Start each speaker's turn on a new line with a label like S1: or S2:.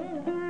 S1: Yeah.